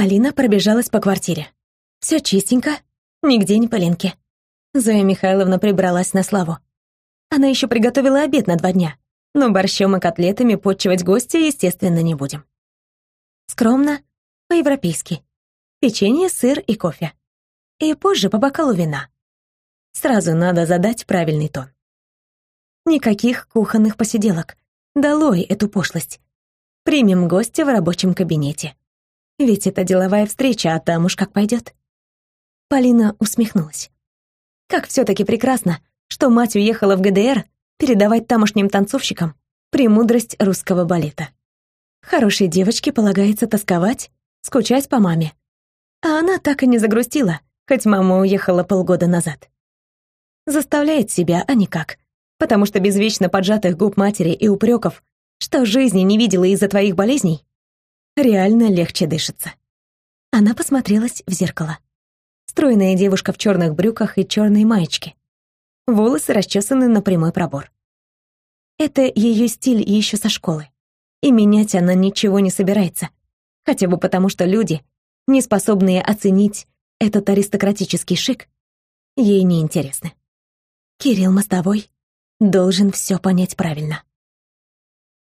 Полина пробежалась по квартире. Все чистенько, нигде не пылинки. Зоя Михайловна прибралась на славу. Она еще приготовила обед на два дня, но борщом и котлетами подчивать гостя, естественно, не будем. Скромно, по-европейски. Печенье, сыр и кофе. И позже по бокалу вина. Сразу надо задать правильный тон. Никаких кухонных посиделок. Долой эту пошлость. Примем гостя в рабочем кабинете. Ведь это деловая встреча, а там уж как пойдет. Полина усмехнулась. Как все-таки прекрасно, что мать уехала в ГДР передавать тамошним танцовщикам премудрость русского балета. Хорошей девочке полагается тосковать, скучать по маме. А она так и не загрустила, хоть мама уехала полгода назад. Заставляет себя, а никак. Потому что без вечно поджатых губ матери и упреков, что жизни не видела из-за твоих болезней, реально легче дышится. Она посмотрелась в зеркало. Стройная девушка в черных брюках и черной маечке. Волосы расчесаны на прямой пробор. Это ее стиль еще со школы. И менять она ничего не собирается. Хотя бы потому, что люди, не способные оценить этот аристократический шик, ей не интересны. Кирилл Мостовой должен все понять правильно.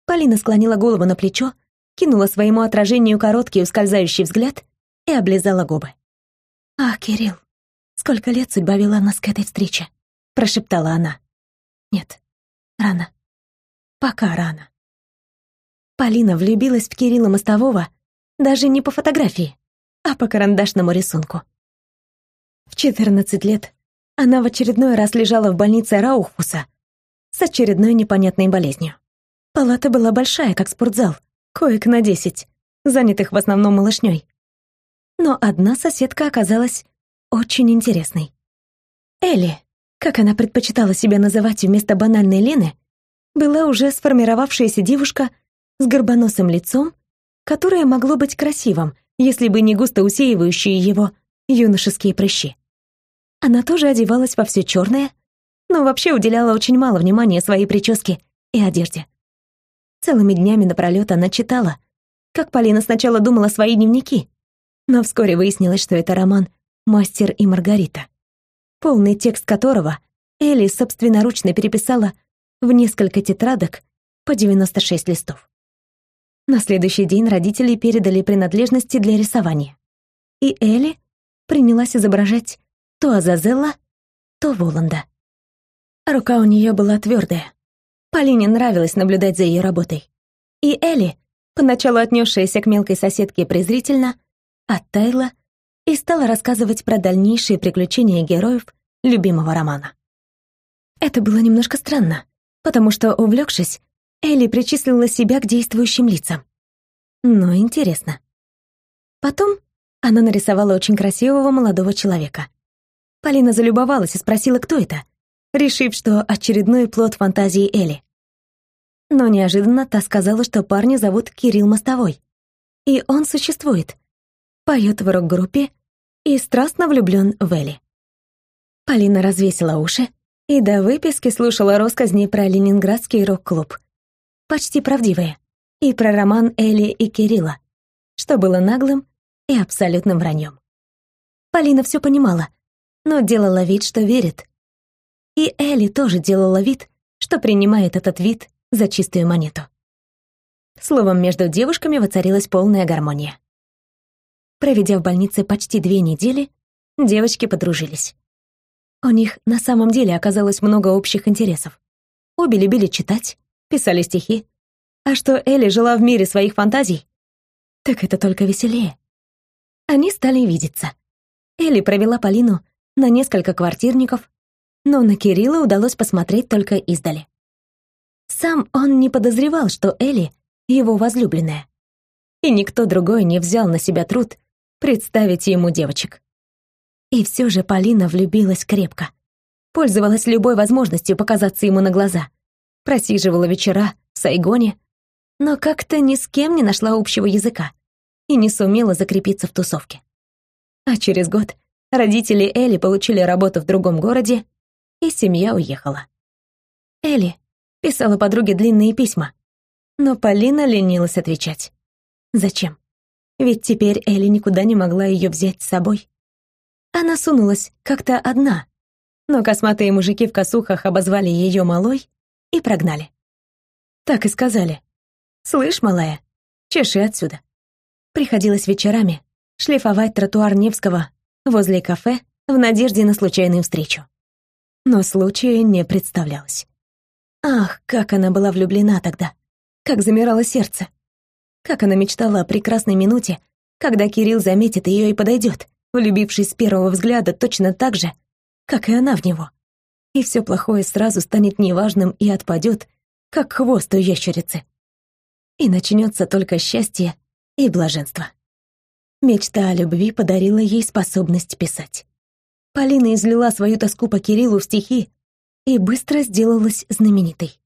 Полина склонила голову на плечо, кинула своему отражению короткий ускользающий взгляд и облизала губы. «Ах, Кирилл, сколько лет судьба вела нас к этой встрече», — прошептала она. «Нет, рано. Пока рано». Полина влюбилась в Кирилла Мостового даже не по фотографии, а по карандашному рисунку. В 14 лет она в очередной раз лежала в больнице Раухуса с очередной непонятной болезнью. Палата была большая, как спортзал, коек на десять, занятых в основном малышней. Но одна соседка оказалась очень интересной. Элли, как она предпочитала себя называть вместо банальной Лены, была уже сформировавшаяся девушка с горбоносым лицом, которое могло быть красивым, если бы не густо усеивающие его юношеские прыщи. Она тоже одевалась во все черное, но вообще уделяла очень мало внимания своей прическе и одежде. Целыми днями напролёт она читала, как Полина сначала думала свои дневники, но вскоре выяснилось, что это роман «Мастер и Маргарита», полный текст которого Элли собственноручно переписала в несколько тетрадок по 96 листов. На следующий день родители передали принадлежности для рисования. И Элли принялась изображать то Азазелла, то Воланда. Рука у нее была твердая. Полине нравилось наблюдать за ее работой. И Элли, поначалу отнесшаяся к мелкой соседке презрительно, оттаяла и стала рассказывать про дальнейшие приключения героев любимого романа. Это было немножко странно, потому что, увлекшись, Элли причислила себя к действующим лицам. Но интересно. Потом она нарисовала очень красивого молодого человека. Полина залюбовалась и спросила, кто это, решив, что очередной плод фантазии Элли. Но неожиданно та сказала, что парня зовут Кирилл Мостовой. И он существует. Поет в рок-группе и страстно влюблен в Элли. Полина развесила уши и до выписки слушала россказни про ленинградский рок-клуб почти правдивые, и про роман Элли и Кирилла, что было наглым и абсолютным враньем. Полина все понимала, но делала вид, что верит. И Элли тоже делала вид, что принимает этот вид за чистую монету. Словом, между девушками воцарилась полная гармония. Проведя в больнице почти две недели, девочки подружились. У них на самом деле оказалось много общих интересов. Обе любили читать, писали стихи. А что Элли жила в мире своих фантазий, так это только веселее. Они стали видеться. Элли провела Полину на несколько квартирников, но на Кирилла удалось посмотреть только издали. Сам он не подозревал, что Элли — его возлюбленная. И никто другой не взял на себя труд представить ему девочек. И все же Полина влюбилась крепко. Пользовалась любой возможностью показаться ему на глаза просиживала вечера в Сайгоне, но как-то ни с кем не нашла общего языка и не сумела закрепиться в тусовке. А через год родители Элли получили работу в другом городе, и семья уехала. Элли писала подруге длинные письма, но Полина ленилась отвечать. Зачем? Ведь теперь Элли никуда не могла ее взять с собой. Она сунулась как-то одна, но косматые мужики в косухах обозвали ее малой и прогнали. Так и сказали. «Слышь, малая, чеши отсюда». Приходилось вечерами шлифовать тротуар Невского возле кафе в надежде на случайную встречу. Но случая не представлялось. Ах, как она была влюблена тогда, как замирало сердце. Как она мечтала о прекрасной минуте, когда Кирилл заметит ее и подойдет, влюбившись с первого взгляда точно так же, как и она в него. И все плохое сразу станет неважным и отпадет, как хвост у ящерицы. И начнется только счастье и блаженство. Мечта о любви подарила ей способность писать. Полина излила свою тоску по Кириллу в стихи и быстро сделалась знаменитой.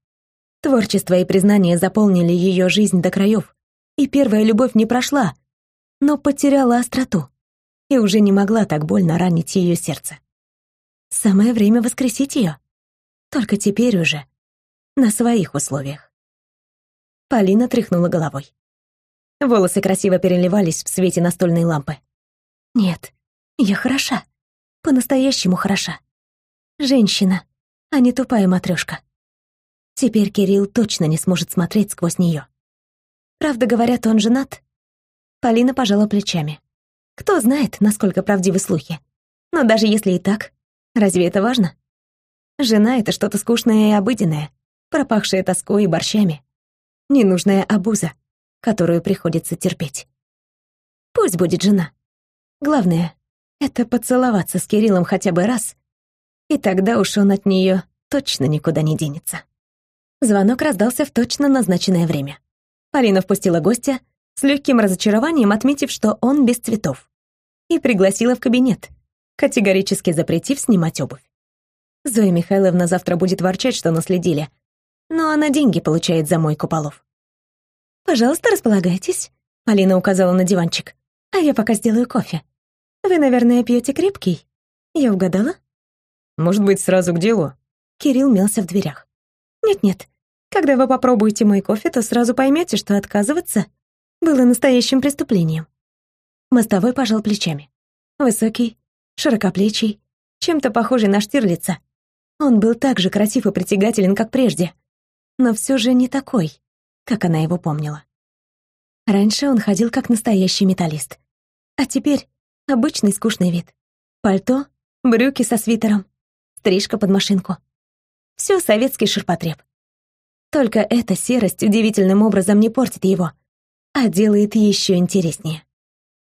Творчество и признание заполнили ее жизнь до краев, и первая любовь не прошла, но потеряла остроту и уже не могла так больно ранить ее сердце. Самое время воскресить ее. Только теперь уже на своих условиях. Полина тряхнула головой. Волосы красиво переливались в свете настольной лампы. Нет, я хороша. По-настоящему хороша. Женщина, а не тупая матрешка. Теперь Кирилл точно не сможет смотреть сквозь нее. Правда, говорят, он женат. Полина пожала плечами. Кто знает, насколько правдивы слухи. Но даже если и так, разве это важно? Жена — это что-то скучное и обыденное, пропахшее тоской и борщами. Ненужная обуза, которую приходится терпеть. Пусть будет жена. Главное — это поцеловаться с Кириллом хотя бы раз, и тогда уж он от нее точно никуда не денется. Звонок раздался в точно назначенное время. Полина впустила гостя, с легким разочарованием отметив, что он без цветов, и пригласила в кабинет, категорически запретив снимать обувь. Зоя Михайловна завтра будет ворчать, что наследили, но она деньги получает за мойку полов. «Пожалуйста, располагайтесь», — Алина указала на диванчик. «А я пока сделаю кофе. Вы, наверное, пьете крепкий? Я угадала?» «Может быть, сразу к делу?» Кирилл мелся в дверях. «Нет-нет, когда вы попробуете мой кофе, то сразу поймете, что отказываться было настоящим преступлением». Мостовой пожал плечами. Высокий, широкоплечий, чем-то похожий на Штирлица. Он был так же красив и притягателен, как прежде, но все же не такой, как она его помнила. Раньше он ходил как настоящий металлист, а теперь обычный скучный вид. Пальто, брюки со свитером, стрижка под машинку. Все советский ширпотреб. Только эта серость удивительным образом не портит его, а делает еще интереснее.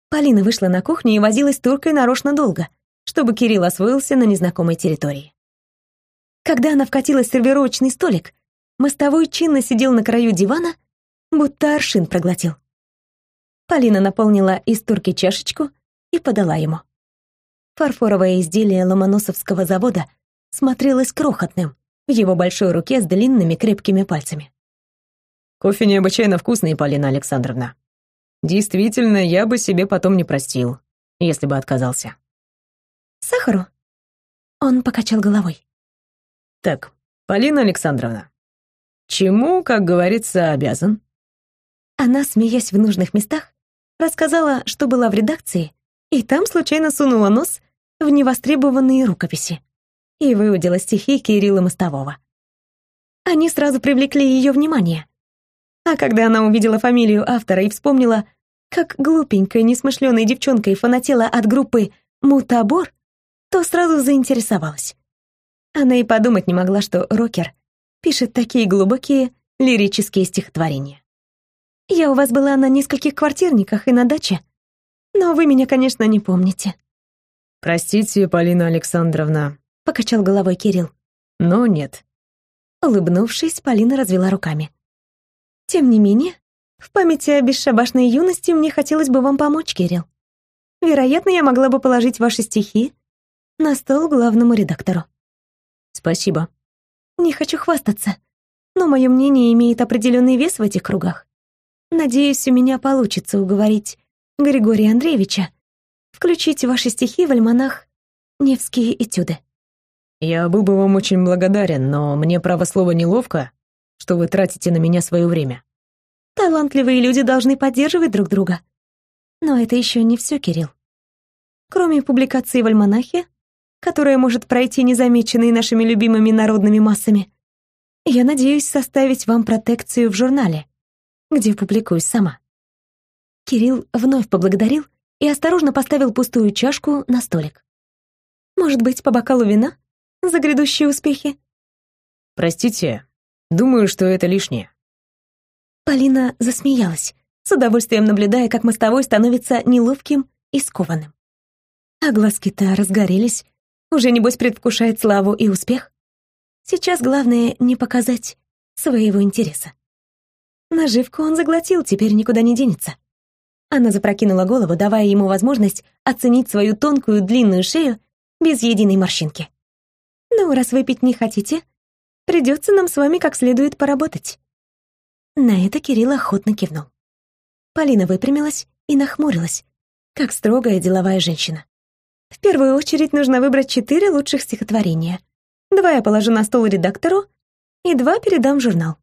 Полина вышла на кухню и возилась туркой нарочно долго, чтобы Кирилл освоился на незнакомой территории. Когда она вкатилась в сервировочный столик, Мостовой чинно сидел на краю дивана, будто аршин проглотил. Полина наполнила из турки чашечку и подала ему. Фарфоровое изделие ломоносовского завода смотрелось крохотным в его большой руке с длинными крепкими пальцами. «Кофе необычайно вкусный, Полина Александровна. Действительно, я бы себе потом не простил, если бы отказался». «Сахару?» Он покачал головой. «Так, Полина Александровна, Чему, как говорится, обязан? Она, смеясь в нужных местах, рассказала, что была в редакции, и там случайно сунула нос в невостребованные рукописи и выудила стихи Кирилла Мостового. Они сразу привлекли ее внимание. А когда она увидела фамилию автора и вспомнила, как глупенькая, несмышленая девчонка фанатела от группы «Мутабор», то сразу заинтересовалась. Она и подумать не могла, что рокер пишет такие глубокие лирические стихотворения. Я у вас была на нескольких квартирниках и на даче, но вы меня, конечно, не помните. Простите, Полина Александровна, покачал головой Кирилл. Но нет. Улыбнувшись, Полина развела руками. Тем не менее, в памяти о бесшабашной юности мне хотелось бы вам помочь, Кирилл. Вероятно, я могла бы положить ваши стихи на стол главному редактору. Спасибо, не хочу хвастаться, но мое мнение имеет определенный вес в этих кругах. Надеюсь, у меня получится уговорить Григория Андреевича включить ваши стихи в альманах «Невские этюды». Я был бы вам очень благодарен, но мне, право слова, неловко, что вы тратите на меня свое время. Талантливые люди должны поддерживать друг друга. Но это еще не все, Кирилл. Кроме публикации в альманахе, которая может пройти незамеченной нашими любимыми народными массами, я надеюсь составить вам протекцию в журнале, где публикуюсь сама. Кирилл вновь поблагодарил и осторожно поставил пустую чашку на столик. Может быть, по бокалу вина за грядущие успехи? Простите, думаю, что это лишнее. Полина засмеялась, с удовольствием наблюдая, как мостовой становится неловким и скованным. А глазки-то разгорелись, уже небось предвкушает славу и успех. Сейчас главное не показать своего интереса. Наживку он заглотил, теперь никуда не денется. Она запрокинула голову, давая ему возможность оценить свою тонкую длинную шею без единой морщинки. «Ну, раз выпить не хотите, придется нам с вами как следует поработать». На это Кирилл охотно кивнул. Полина выпрямилась и нахмурилась, как строгая деловая женщина. В первую очередь нужно выбрать четыре лучших стихотворения. Два я положу на стол редактору, и два передам в журнал.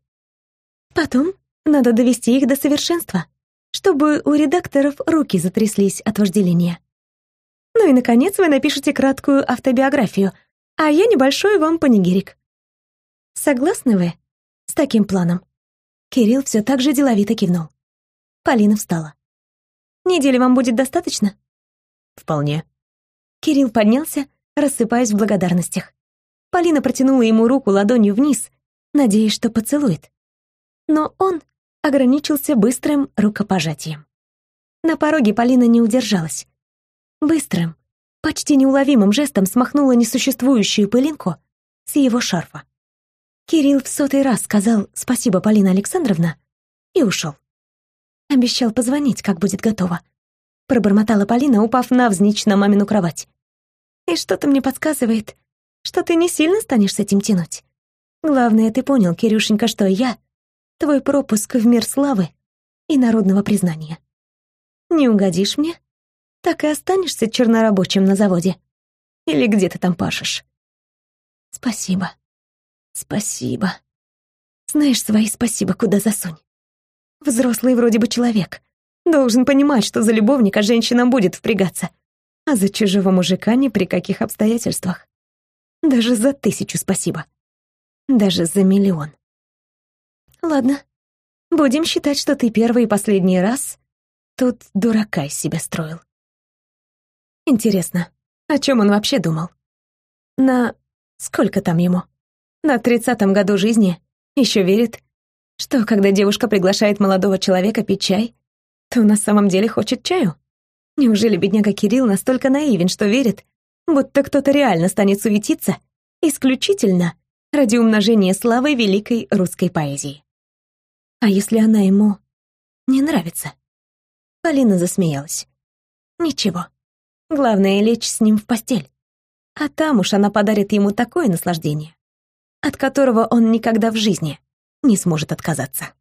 Потом надо довести их до совершенства, чтобы у редакторов руки затряслись от вожделения. Ну и, наконец, вы напишете краткую автобиографию, а я небольшой вам панигирик. Согласны вы с таким планом? Кирилл все так же деловито кивнул. Полина встала. «Недели вам будет достаточно?» «Вполне». Кирилл поднялся, рассыпаясь в благодарностях. Полина протянула ему руку ладонью вниз, надеясь, что поцелует. Но он ограничился быстрым рукопожатием. На пороге Полина не удержалась. Быстрым, почти неуловимым жестом смахнула несуществующую пылинку с его шарфа. Кирилл в сотый раз сказал «Спасибо, Полина Александровна» и ушел. Обещал позвонить, как будет готово. Пробормотала Полина, упав навзничь на мамину кровать. И что-то мне подсказывает, что ты не сильно станешь с этим тянуть. Главное, ты понял, Кирюшенька, что я — твой пропуск в мир славы и народного признания. Не угодишь мне, так и останешься чернорабочим на заводе. Или где ты там пашешь. Спасибо. Спасибо. Знаешь, свои спасибо куда засунь. Взрослый вроде бы человек. Должен понимать, что за любовника женщина будет впрягаться. А за чужого мужика ни при каких обстоятельствах. Даже за тысячу спасибо. Даже за миллион. Ладно, будем считать, что ты первый и последний раз тут дурака из себя строил. Интересно, о чем он вообще думал? На... сколько там ему? На тридцатом году жизни еще верит, что, когда девушка приглашает молодого человека пить чай, то на самом деле хочет чаю? Неужели бедняга Кирилл настолько наивен, что верит, будто кто-то реально станет суетиться исключительно ради умножения славы великой русской поэзии? А если она ему не нравится? Полина засмеялась. Ничего. Главное — лечь с ним в постель. А там уж она подарит ему такое наслаждение, от которого он никогда в жизни не сможет отказаться.